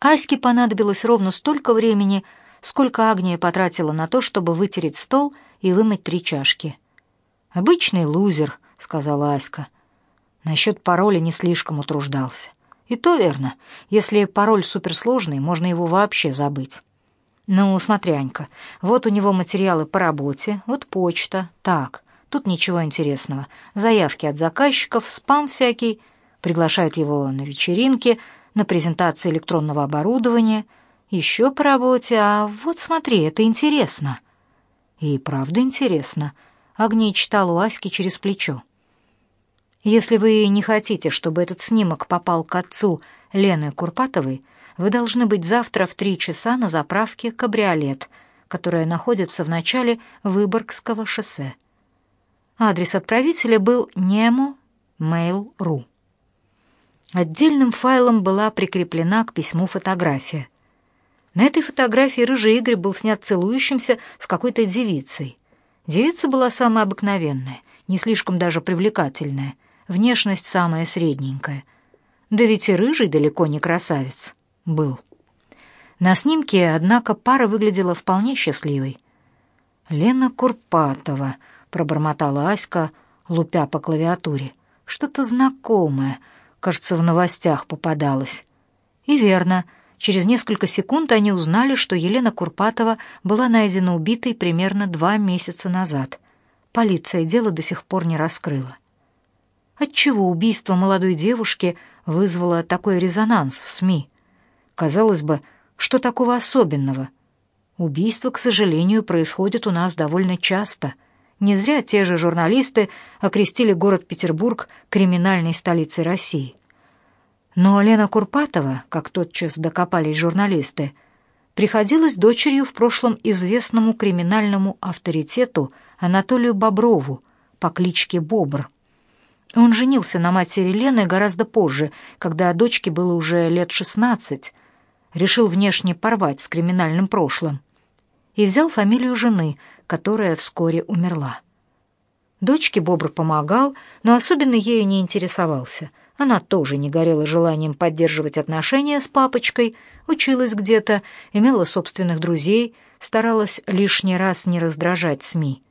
Аське понадобилось ровно столько времени, сколько Агния потратила на то, чтобы вытереть стол и вымыть три чашки. «Обычный лузер», — сказала Аська. Насчет пароля не слишком утруждался. И то верно. Если пароль суперсложный, можно его вообще забыть. Ну, смотри, Анька, вот у него материалы по работе, вот почта. Так, тут ничего интересного. Заявки от заказчиков, спам всякий. Приглашают его на вечеринки, на презентации электронного оборудования. Еще по работе, а вот смотри, это интересно. И правда интересно. Агния читала у Аськи через плечо. Если вы не хотите, чтобы этот снимок попал к отцу Лены Курпатовой, вы должны быть завтра в три часа на заправке «Кабриолет», которая находится в начале Выборгского шоссе. Адрес отправителя был Nemo Mail.ru. Отдельным файлом была прикреплена к письму фотография. На этой фотографии рыжий Игорь был снят целующимся с какой-то девицей. Девица была самая обыкновенная, не слишком даже привлекательная — внешность самая средненькая. Да ведь и рыжий далеко не красавец был. На снимке, однако, пара выглядела вполне счастливой. «Лена Курпатова», — пробормотала Аська, лупя по клавиатуре. «Что-то знакомое, кажется, в новостях попадалось». И верно, через несколько секунд они узнали, что Елена Курпатова была найдена убитой примерно два месяца назад. Полиция дело до сих пор не раскрыла. Отчего убийство молодой девушки вызвало такой резонанс в СМИ? Казалось бы, что такого особенного? Убийства, к сожалению, происходят у нас довольно часто. Не зря те же журналисты окрестили город Петербург криминальной столицей России. Но Лена Курпатова, как тотчас докопались журналисты, приходилась дочерью в прошлом известному криминальному авторитету Анатолию Боброву по кличке Бобр. Он женился на матери Лены гораздо позже, когда дочке было уже лет шестнадцать. Решил внешне порвать с криминальным прошлым. И взял фамилию жены, которая вскоре умерла. Дочке Бобр помогал, но особенно ею не интересовался. Она тоже не горела желанием поддерживать отношения с папочкой, училась где-то, имела собственных друзей, старалась лишний раз не раздражать СМИ.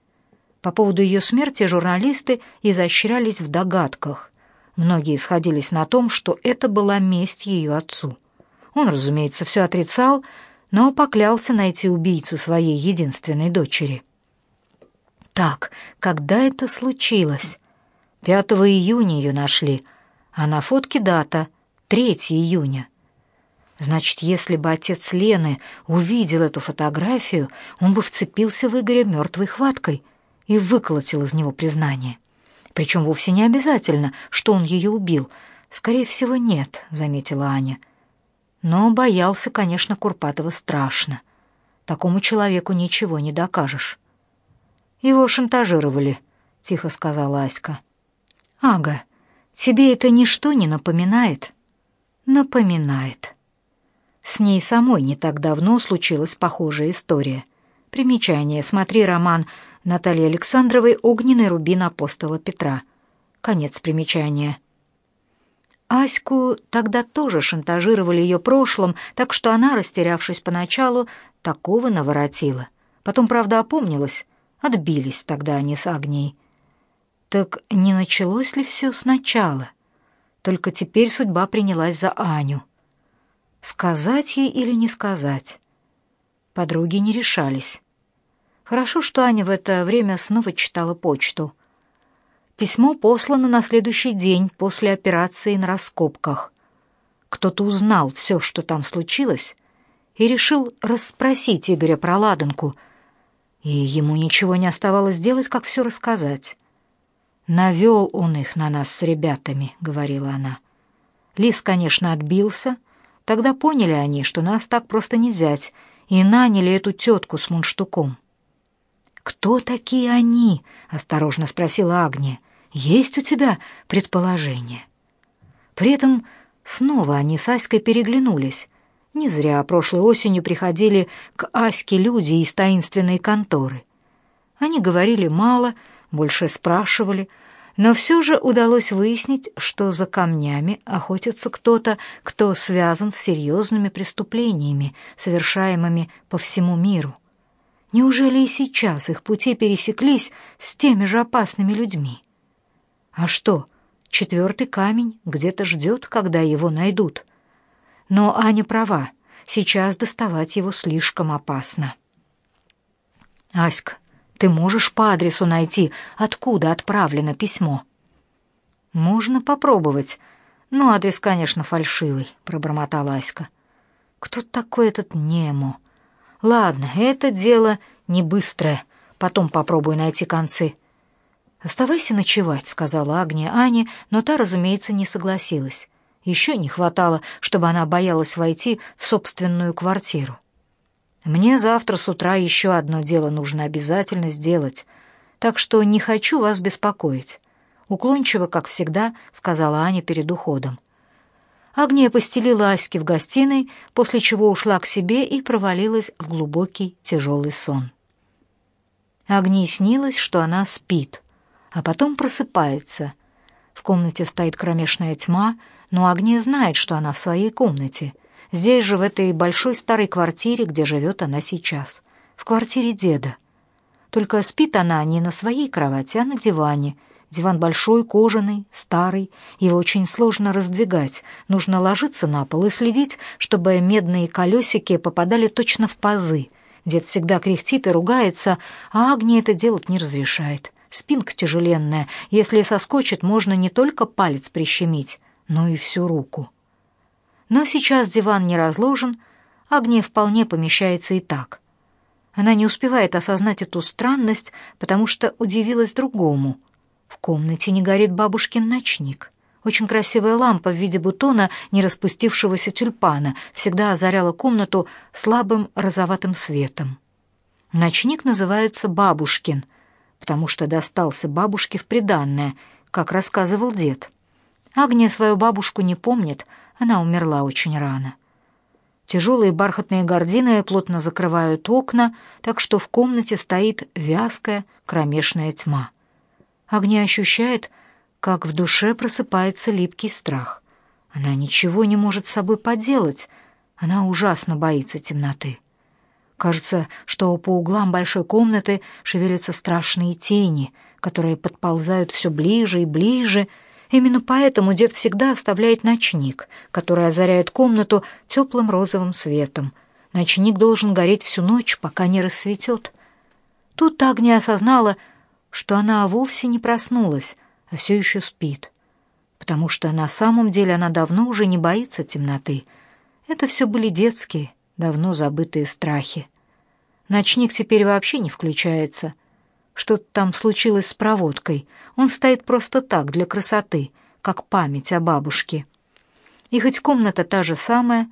По поводу ее смерти журналисты изощрялись в догадках. Многие сходились на том, что это была месть ее отцу. Он, разумеется, все отрицал, но поклялся найти убийцу своей единственной дочери. Так, когда это случилось? 5 июня ее нашли, а на фотке дата — 3 июня. Значит, если бы отец Лены увидел эту фотографию, он бы вцепился в Игоря мертвой хваткой — и выколотил из него признание. Причем вовсе не обязательно, что он ее убил. Скорее всего, нет, заметила Аня. Но боялся, конечно, Курпатова страшно. Такому человеку ничего не докажешь. Его шантажировали, тихо сказала Аська. Ага, тебе это ничто не напоминает? Напоминает. С ней самой не так давно случилась похожая история. Примечание: смотри роман Натальи Александровой «Огненный рубин апостола Петра». Конец примечания. Аську тогда тоже шантажировали ее прошлым, так что она, растерявшись поначалу, такого наворотила. Потом, правда, опомнилась. Отбились тогда они с Агнией. Так не началось ли все сначала? Только теперь судьба принялась за Аню. Сказать ей или не сказать? Подруги не решались. Хорошо, что Аня в это время снова читала почту. Письмо послано на следующий день после операции на раскопках. Кто-то узнал все, что там случилось, и решил расспросить Игоря про ладанку, и ему ничего не оставалось делать, как все рассказать. «Навел он их на нас с ребятами», — говорила она. Лис, конечно, отбился. Тогда поняли они, что нас так просто не взять, и наняли эту тетку с мундштуком. «Кто такие они?» — осторожно спросила Агния. «Есть у тебя предположение?» При этом снова они с Аськой переглянулись. Не зря прошлой осенью приходили к Аське люди из таинственной конторы. Они говорили мало, больше спрашивали, Но все же удалось выяснить, что за камнями охотится кто-то, кто связан с серьезными преступлениями, совершаемыми по всему миру. Неужели и сейчас их пути пересеклись с теми же опасными людьми? А что, четвертый камень где-то ждет, когда его найдут? Но Аня права, сейчас доставать его слишком опасно. «Аська, ты можешь по адресу найти, откуда отправлено письмо?» «Можно попробовать, но адрес, конечно, фальшивый», — пробормотала Аська. «Кто такой этот Немо?» «Ладно, это дело не быстрое, потом попробую найти концы». «Оставайся ночевать», — сказала Агния Ане, но та, разумеется, не согласилась. Еще не хватало, чтобы она боялась войти в собственную квартиру. Мне завтра с утра еще одно дело нужно обязательно сделать, так что не хочу вас беспокоить. Уклончиво, как всегда, сказала Аня перед уходом. Агния постелила Аське в гостиной, после чего ушла к себе и провалилась в глубокий тяжелый сон. Агнии снилось, что она спит, а потом просыпается. В комнате стоит кромешная тьма, но Агния знает, что она в своей комнате — Здесь же, в этой большой старой квартире, где живет она сейчас. В квартире деда. Только спит она не на своей кровати, а на диване. Диван большой, кожаный, старый. Его очень сложно раздвигать. Нужно ложиться на пол и следить, чтобы медные колесики попадали точно в пазы. Дед всегда кряхтит и ругается, а Агния это делать не разрешает. Спинка тяжеленная. Если соскочит, можно не только палец прищемить, но и всю руку. Но сейчас диван не разложен, Агния вполне помещается и так. Она не успевает осознать эту странность, потому что удивилась другому. В комнате не горит бабушкин ночник. Очень красивая лампа в виде бутона не распустившегося тюльпана всегда озаряла комнату слабым розоватым светом. Ночник называется «Бабушкин», потому что достался бабушке в приданное, как рассказывал дед. Агния свою бабушку не помнит, она умерла очень рано. Тяжелые бархатные гардины плотно закрывают окна, так что в комнате стоит вязкая кромешная тьма. Огня ощущает, как в душе просыпается липкий страх. Она ничего не может с собой поделать, она ужасно боится темноты. Кажется, что по углам большой комнаты шевелятся страшные тени, которые подползают все ближе и ближе, Именно поэтому дед всегда оставляет ночник, который озаряет комнату теплым розовым светом. Ночник должен гореть всю ночь, пока не рассветет. Тут Агния осознала, что она вовсе не проснулась, а все еще спит, потому что на самом деле она давно уже не боится темноты. Это все были детские, давно забытые страхи. Ночник теперь вообще не включается. Что-то там случилось с проводкой. Он стоит просто так, для красоты, как память о бабушке. И хоть комната та же самая,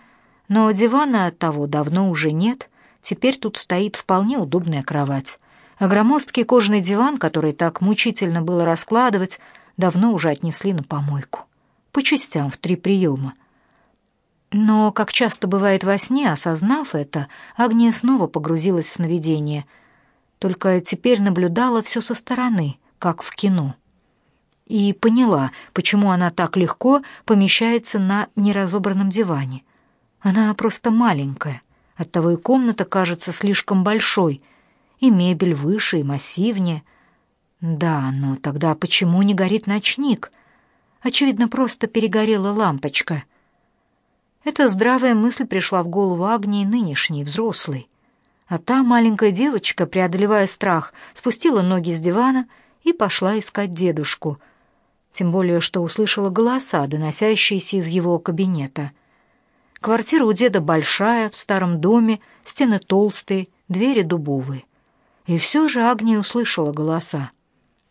но дивана от того давно уже нет, теперь тут стоит вполне удобная кровать. А громоздкий кожаный диван, который так мучительно было раскладывать, давно уже отнесли на помойку. По частям в три приема. Но, как часто бывает во сне, осознав это, Агния снова погрузилась в сновидение — только теперь наблюдала все со стороны, как в кино. И поняла, почему она так легко помещается на неразобранном диване. Она просто маленькая, оттого и комната кажется слишком большой, и мебель выше и массивнее. Да, но тогда почему не горит ночник? Очевидно, просто перегорела лампочка. Эта здравая мысль пришла в голову Агнии нынешней, взрослой. А та маленькая девочка, преодолевая страх, спустила ноги с дивана и пошла искать дедушку. Тем более, что услышала голоса, доносящиеся из его кабинета. Квартира у деда большая, в старом доме, стены толстые, двери дубовые. И все же Агния услышала голоса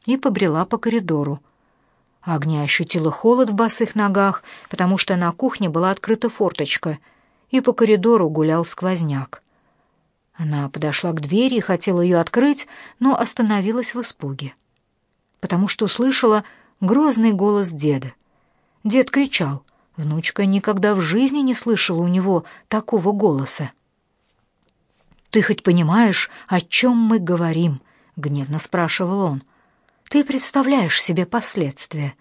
и побрела по коридору. Агния ощутила холод в босых ногах, потому что на кухне была открыта форточка, и по коридору гулял сквозняк. Она подошла к двери и хотела ее открыть, но остановилась в испуге, потому что услышала грозный голос деда. Дед кричал. Внучка никогда в жизни не слышала у него такого голоса. «Ты хоть понимаешь, о чем мы говорим?» — гневно спрашивал он. Ты представляешь себе последствия.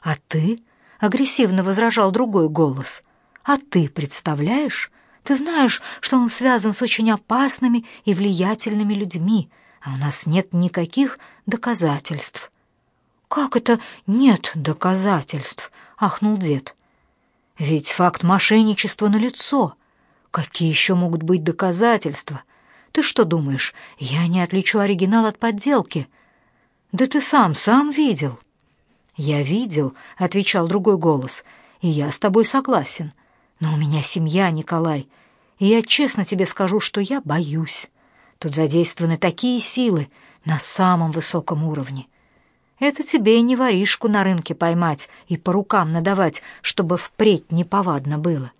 А ты, агрессивно возражал другой голос. А ты представляешь? Ты знаешь, что он связан с очень опасными и влиятельными людьми, а у нас нет никаких доказательств. Как это нет доказательств? ахнул дед. Ведь факт мошенничества налицо. Какие еще могут быть доказательства? Ты что думаешь, я не отличу оригинал от подделки? Да ты сам сам видел. Я видел, отвечал другой голос. И я с тобой согласен. Но у меня семья, Николай. И я честно тебе скажу, что я боюсь. Тут задействованы такие силы на самом высоком уровне. Это тебе и не воришку на рынке поймать и по рукам надавать, чтобы впредь неповадно было.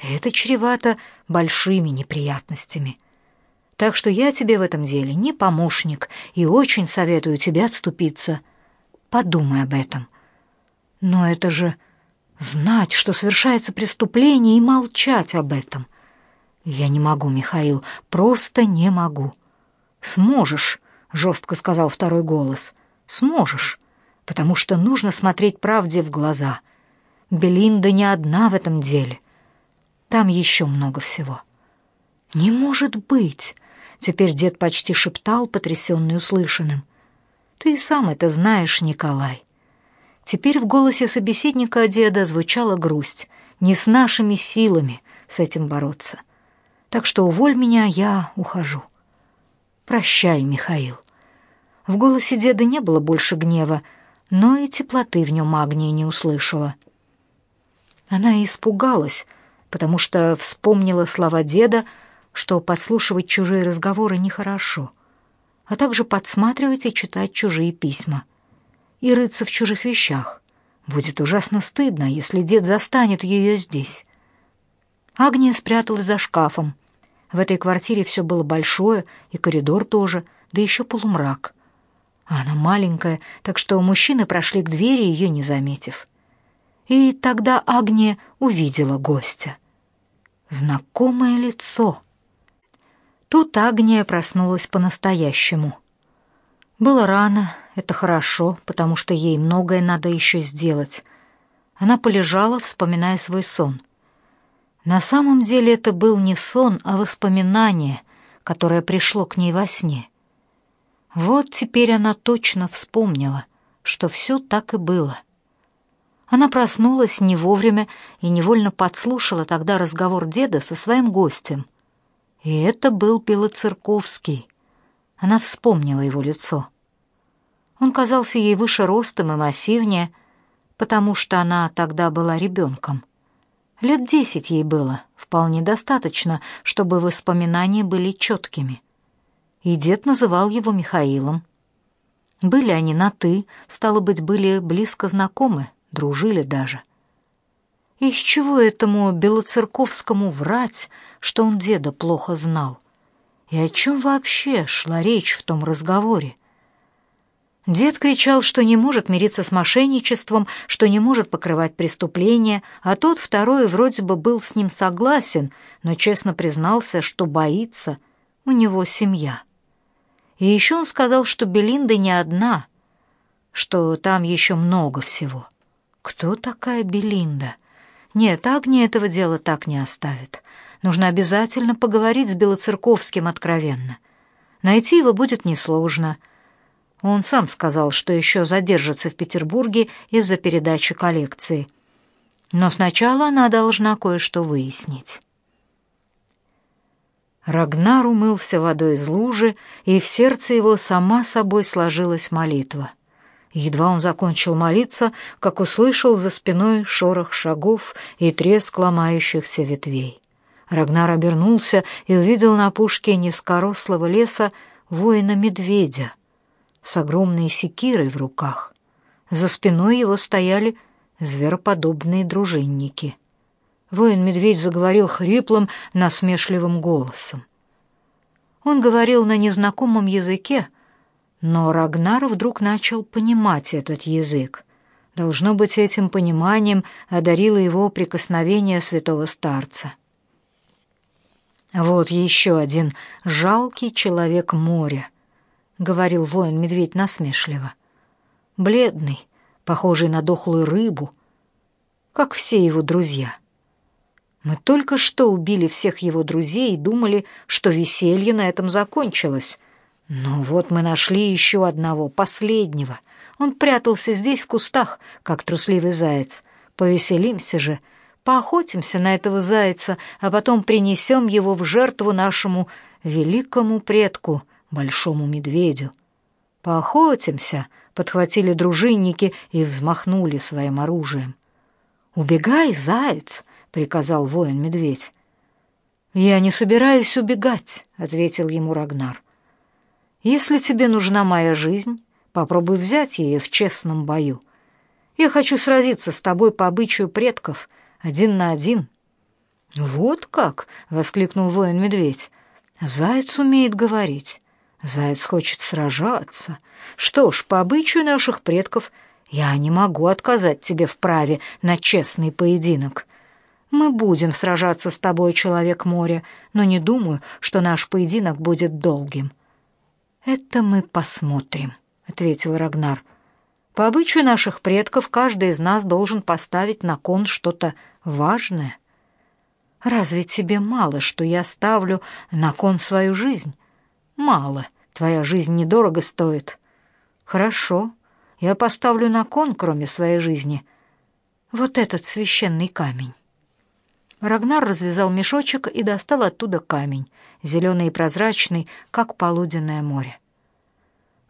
Это чревато большими неприятностями. Так что я тебе в этом деле не помощник и очень советую тебе отступиться. Подумай об этом. Но это же знать, что совершается преступление и молчать об этом. Я не могу, Михаил, просто не могу. Сможешь, жестко сказал второй голос. Сможешь, потому что нужно смотреть правде в глаза. Белинда не одна в этом деле. Там еще много всего. Не может быть. Теперь дед почти шептал, потрясенный услышанным. Ты сам это знаешь, Николай. Теперь в голосе собеседника деда звучала грусть. Не с нашими силами с этим бороться. Так что уволь меня, я ухожу. Прощай, Михаил. В голосе деда не было больше гнева, но и теплоты в нем Агния не услышала. Она испугалась, потому что вспомнила слова деда, что подслушивать чужие разговоры нехорошо, а также подсматривать и читать чужие письма. И рыться в чужих вещах. Будет ужасно стыдно, если дед застанет ее здесь. Агния спряталась за шкафом. В этой квартире все было большое, и коридор тоже, да еще полумрак. А она маленькая, так что мужчины прошли к двери, ее не заметив. И тогда Агния увидела гостя. Знакомое лицо — Тут Агния проснулась по-настоящему. Было рано, это хорошо, потому что ей многое надо еще сделать. Она полежала, вспоминая свой сон. На самом деле это был не сон, а воспоминание, которое пришло к ней во сне. Вот теперь она точно вспомнила, что все так и было. Она проснулась не вовремя и невольно подслушала тогда разговор деда со своим гостем — и это был Белоцерковский. Она вспомнила его лицо. Он казался ей выше ростом и массивнее, потому что она тогда была ребенком. Лет десять ей было, вполне достаточно, чтобы воспоминания были четкими. И дед называл его Михаилом. Были они на «ты», стало быть, были близко знакомы, дружили даже. Из чего этому Белоцерковскому врать, что он деда плохо знал? И о чем вообще шла речь в том разговоре? Дед кричал, что не может мириться с мошенничеством, что не может покрывать преступления, а тот второй вроде бы был с ним согласен, но честно признался, что боится, у него семья. И еще он сказал, что Белинда не одна, что там еще много всего. Кто такая Белинда? — нет, Агния этого дела так не оставит. Нужно обязательно поговорить с Белоцерковским откровенно. Найти его будет несложно. Он сам сказал, что еще задержится в Петербурге из-за передачи коллекции. Но сначала она должна кое-что выяснить. Рагнар умылся водой из лужи, и в сердце его сама собой сложилась молитва — Едва он закончил молиться, как услышал за спиной шорох шагов и треск ломающихся ветвей. Рагнар обернулся и увидел на опушке низкорослого леса воина-медведя с огромной секирой в руках. За спиной его стояли звероподобные дружинники. Воин-медведь заговорил хриплым, насмешливым голосом. Он говорил на незнакомом языке, но Рагнар вдруг начал понимать этот язык. Должно быть, этим пониманием одарило его прикосновение святого старца. «Вот еще один жалкий человек моря», — говорил воин-медведь насмешливо. бледный, похожий на дохлую рыбу, как все его друзья. Мы только что убили всех его друзей и думали, что веселье на этом закончилось. Но вот мы нашли еще одного, последнего. Он прятался здесь в кустах, как трусливый заяц. Повеселимся же, поохотимся на этого зайца, а потом принесем его в жертву нашему великому предку, большому медведю. Поохотимся, подхватили дружинники и взмахнули своим оружием. Убегай, заяц, приказал воин-медведь. Я не собираюсь убегать, ответил ему Рагнар. Если тебе нужна моя жизнь, попробуй взять ее в честном бою. Я хочу сразиться с тобой по обычаю предков, один на один. Вот как, воскликнул воин-медведь. Заяц умеет говорить. Заяц хочет сражаться. Что ж, по обычаю наших предков я не могу отказать тебе в праве на честный поединок. Мы будем сражаться с тобой, человек моря, но не думаю, что наш поединок будет долгим. Это мы посмотрим, ответил Рагнар. По обычаю наших предков каждый из нас должен поставить на кон что-то важное. Разве тебе мало, что я ставлю на кон свою жизнь? Мало. Твоя жизнь недорого стоит. Хорошо. Я поставлю на кон, кроме своей жизни, вот этот священный камень. Рагнар развязал мешочек и достал оттуда камень, зеленый и прозрачный, как полуденное море.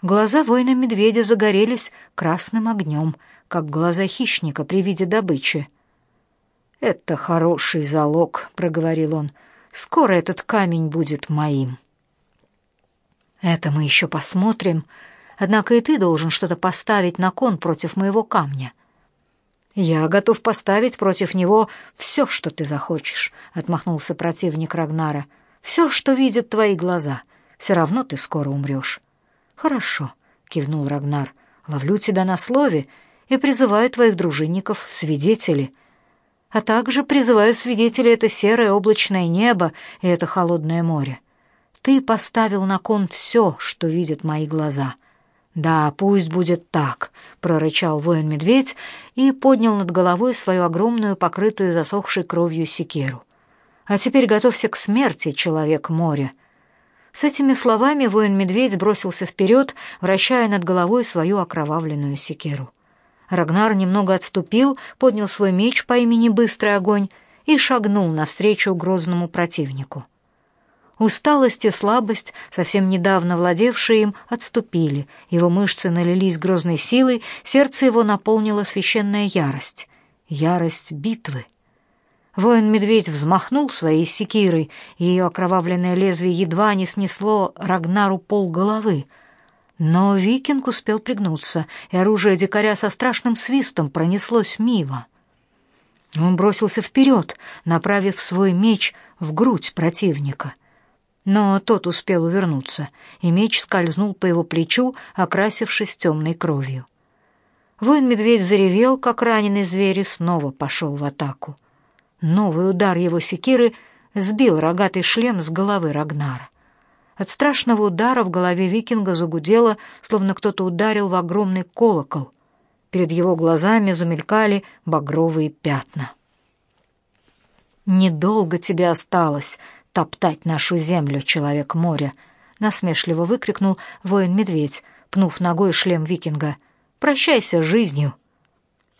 Глаза воина-медведя загорелись красным огнем, как глаза хищника при виде добычи. «Это хороший залог», — проговорил он. «Скоро этот камень будет моим». «Это мы еще посмотрим. Однако и ты должен что-то поставить на кон против моего камня. «Я готов поставить против него все, что ты захочешь», — отмахнулся противник Рагнара. «Все, что видят твои глаза. Все равно ты скоро умрешь». «Хорошо», — кивнул Рагнар. «Ловлю тебя на слове и призываю твоих дружинников в свидетели. А также призываю свидетелей это серое облачное небо и это холодное море. Ты поставил на кон все, что видят мои глаза». «Да, пусть будет так», — прорычал воин-медведь и поднял над головой свою огромную, покрытую засохшей кровью секиру. «А теперь готовься к смерти, человек моря». С этими словами воин-медведь бросился вперед, вращая над головой свою окровавленную секиру. Рагнар немного отступил, поднял свой меч по имени Быстрый огонь и шагнул навстречу грозному противнику. Усталость и слабость, совсем недавно владевшие им, отступили. Его мышцы налились грозной силой, сердце его наполнила священная ярость. Ярость битвы. Воин-медведь взмахнул своей секирой, и ее окровавленное лезвие едва не снесло Рагнару пол головы. Но викинг успел пригнуться, и оружие дикаря со страшным свистом пронеслось мимо. Он бросился вперед, направив свой меч в грудь противника — но тот успел увернуться, и меч скользнул по его плечу, окрасившись темной кровью. Воин-медведь заревел, как раненый зверь, и снова пошел в атаку. Новый удар его секиры сбил рогатый шлем с головы Рагнара. От страшного удара в голове викинга загудело, словно кто-то ударил в огромный колокол. Перед его глазами замелькали багровые пятна. «Недолго тебе осталось», топтать нашу землю, человек моря!» — насмешливо выкрикнул воин-медведь, пнув ногой шлем викинга. «Прощайся с жизнью!»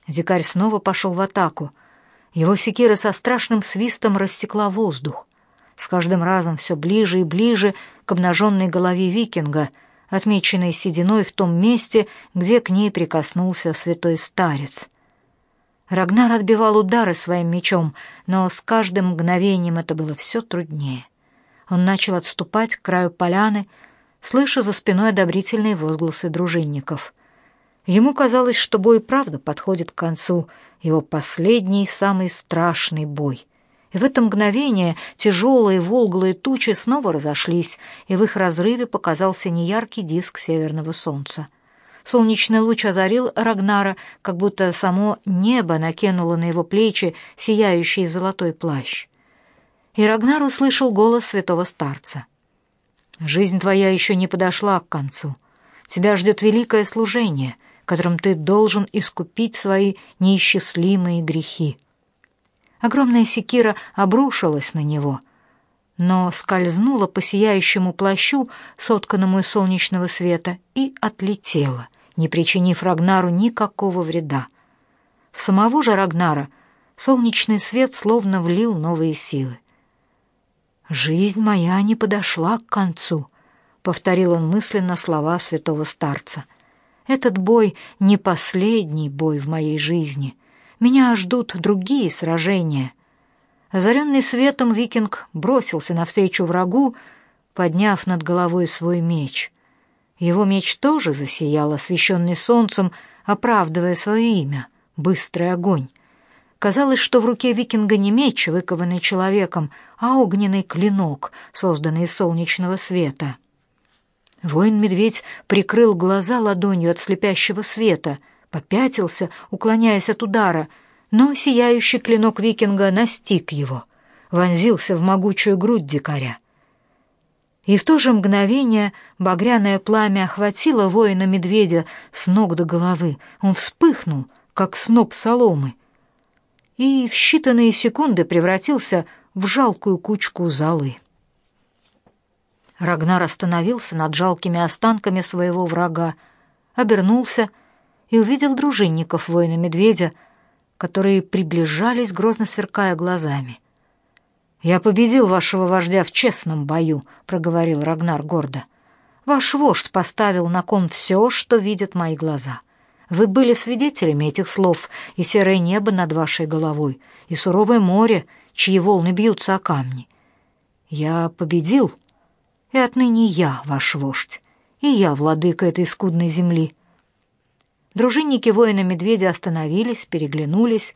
Дикарь снова пошел в атаку. Его секира со страшным свистом рассекла воздух. С каждым разом все ближе и ближе к обнаженной голове викинга, отмеченной сединой в том месте, где к ней прикоснулся святой старец — Рагнар отбивал удары своим мечом, но с каждым мгновением это было все труднее. Он начал отступать к краю поляны, слыша за спиной одобрительные возгласы дружинников. Ему казалось, что бой правда подходит к концу, его последний, самый страшный бой. И в это мгновение тяжелые волглые тучи снова разошлись, и в их разрыве показался неяркий диск северного солнца — Солнечный луч озарил Рагнара, как будто само небо накинуло на его плечи сияющий золотой плащ. И Рагнар услышал голос святого старца. «Жизнь твоя еще не подошла к концу. Тебя ждет великое служение, которым ты должен искупить свои неисчислимые грехи. Огромная секира обрушилась на него, но скользнула по сияющему плащу, сотканному из солнечного света, и отлетела, не причинив Рагнару никакого вреда. В самого же Рагнара солнечный свет словно влил новые силы. «Жизнь моя не подошла к концу», — повторил он мысленно слова святого старца. «Этот бой не последний бой в моей жизни. Меня ждут другие сражения». Озаренный светом викинг бросился навстречу врагу, подняв над головой свой меч. Его меч тоже засиял, освещенный солнцем, оправдывая свое имя — «Быстрый огонь». Казалось, что в руке викинга не меч, выкованный человеком, а огненный клинок, созданный из солнечного света. Воин-медведь прикрыл глаза ладонью от слепящего света, попятился, уклоняясь от удара, но сияющий клинок викинга настиг его, вонзился в могучую грудь дикаря. И в то же мгновение багряное пламя охватило воина-медведя с ног до головы. Он вспыхнул, как сноп соломы, и в считанные секунды превратился в жалкую кучку золы. Рагнар остановился над жалкими останками своего врага, обернулся и увидел дружинников воина-медведя, которые приближались, грозно сверкая глазами. «Я победил вашего вождя в честном бою», — проговорил Рагнар гордо. «Ваш вождь поставил на кон все, что видят мои глаза. Вы были свидетелями этих слов, и серое небо над вашей головой, и суровое море, чьи волны бьются о камни. Я победил, и отныне я ваш вождь, и я владыка этой скудной земли». Дружинники воина-медведя остановились, переглянулись,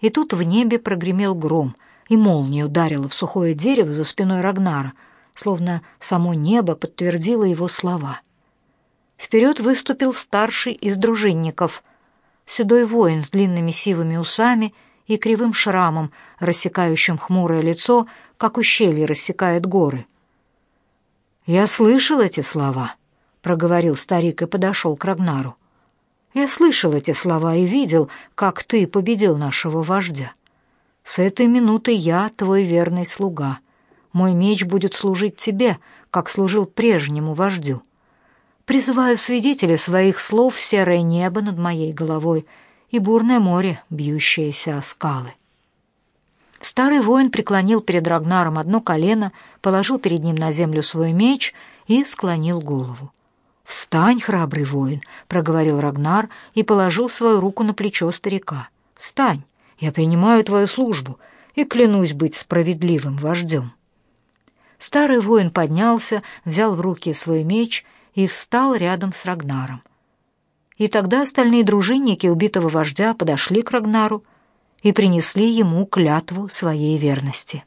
и тут в небе прогремел гром, и молния ударила в сухое дерево за спиной Рагнара, словно само небо подтвердило его слова — Вперед выступил старший из дружинников, седой воин с длинными сивыми усами и кривым шрамом, рассекающим хмурое лицо, как ущелье рассекает горы. «Я слышал эти слова», — проговорил старик и подошел к Рагнару. «Я слышал эти слова и видел, как ты победил нашего вождя. С этой минуты я твой верный слуга. Мой меч будет служить тебе, как служил прежнему вождю». Призываю свидетеля своих слов серое небо над моей головой и бурное море, бьющееся о скалы. Старый воин преклонил перед Рагнаром одно колено, положил перед ним на землю свой меч и склонил голову. «Встань, храбрый воин», — проговорил Рагнар и положил свою руку на плечо старика. «Встань, я принимаю твою службу и клянусь быть справедливым вождем». Старый воин поднялся, взял в руки свой меч и встал рядом с Рагнаром. И тогда остальные дружинники убитого вождя подошли к Рагнару и принесли ему клятву своей верности.